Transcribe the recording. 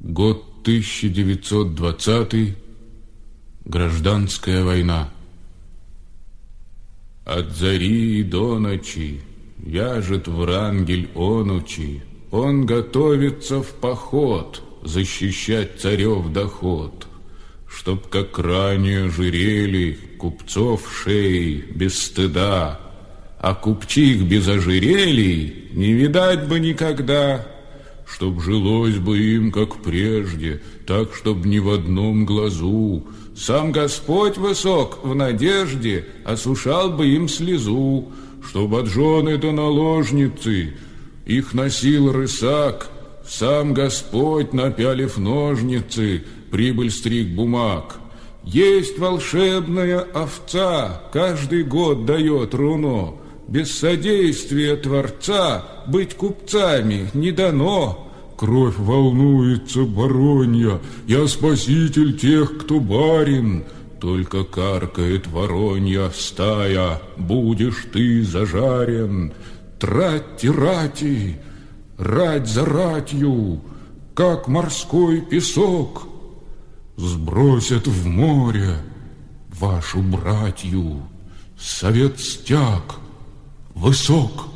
Год 1920 Гражданская война. От зари до ночи Вяжет Врангель онучи, Он готовится в поход Защищать царев доход, Чтоб, как ранее жирели Купцов шеи без стыда, А купчих без ожерелий Не видать бы никогда, Чтоб жилось бы им, как прежде, Так, чтоб ни в одном глазу. Сам Господь высок в надежде Осушал бы им слезу, Чтоб от жены до наложницы Их носил рысак, Сам Господь, напялив ножницы, Прибыль стриг бумаг. Есть волшебная овца, Каждый год дает руно, Без содействия Творца Быть купцами не дано. Кровь волнуется, баронья, Я спаситель тех, кто барин, только каркает воронья стая, Будешь ты зажарен. Тратьте рати, рать за ратью, Как морской песок, Сбросят в море вашу братью. Совет стяг высок.